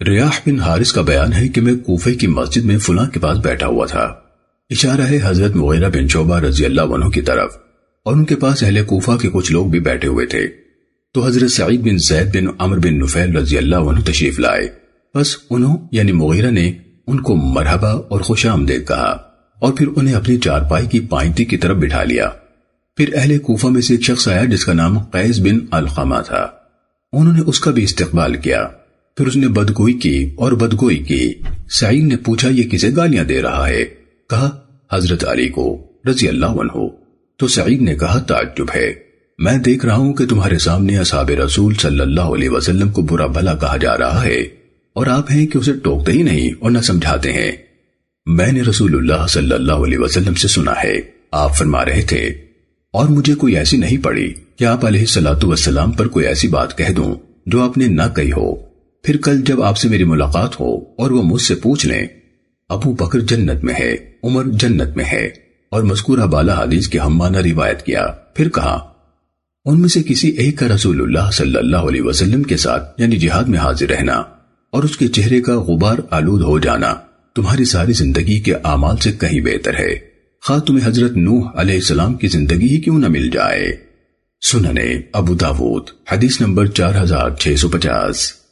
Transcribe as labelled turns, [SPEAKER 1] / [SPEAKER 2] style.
[SPEAKER 1] ریاح بن حارث کا بیان ہے کہ میں کوفے کی مسجد میں فلاں کے پاس بیٹھا ہوا تھا۔ اشارہ ہے حضرت مغیرہ بن شعبہ رضی اللہ عنہ کی طرف اور ان کے پاس اہل کوفہ کے کچھ لوگ بھی بیٹھے ہوئے تھے۔ تو حضرت سعید بن زید بن عمر بن نفیل رضی اللہ عنہ تشریف لائے۔ بس انہوں یعنی مغیرہ نے ان کو مرحبا اور خوش آمدید کہا اور پھر انہیں اپنی چارپائی کی پائنتی کی طرف بٹھا لیا۔ پھر اہل کوفہ میں سے ایک شخص آیا جس کا نام قیس بن الخامہ تھا۔ انہوں نے اس کا بھی استقبال کیا۔ پھر اس نے بدگوئی کی اور بدگوئی کی۔ سعید نے پوچھا، یہ کسے گالیاں دے رہا ہے؟ کہا، حضرت علی کو، رضی اللہ عنہ۔ تو سعید نے کہا، تعجب ہے۔ میں دیکھ رہا ہوں کہ تمہارے سامنے اصحاب رسول صلی اللہ علیہ وسلم کو برا بھلا کہا جا رہا ہے اور آپ ہیں کہ اسے ٹوکتے ہی نہیں اور نہ سمجھاتے ہیں۔ میں نے رسول اللہ صلی اللہ علیہ وسلم سے سنا ہے۔ آپ فرما رہے تھے، اور مجھے کوئی ایسی نہیں پڑی کہ آپ علیہ السلام والسلام پر کوئی ایسی بات کہہ دوں جو آپ نے نہ کہی ہو۔ پھر کل جب آپ سے میری ملاقات ہو اور وہ مجھ سے پوچھ لیں، ابو بکر جنت میں ہے، عمر جنت میں ہے، اور مذکورہ بالا حدیث کے ہم مانا روایت کیا، پھر کہا، ان میں سے کسی ایک کا رسول اللہ صلی اللہ علیہ وسلم کے ساتھ یعنی جہاد میں حاضر رہنا اور اس کے چہرے کا غبار آلود ہو جانا تمہاری ساری زندگی کے اعمال سے کہیں بہتر ہے۔ خواہ تمہیں حضرت نوح علیہ السلام کی زندگی ہی کیوں نہ مل جائے؟ سننے ابو داود، حدیث نمبر چار ہزار چھ سو پچاس۔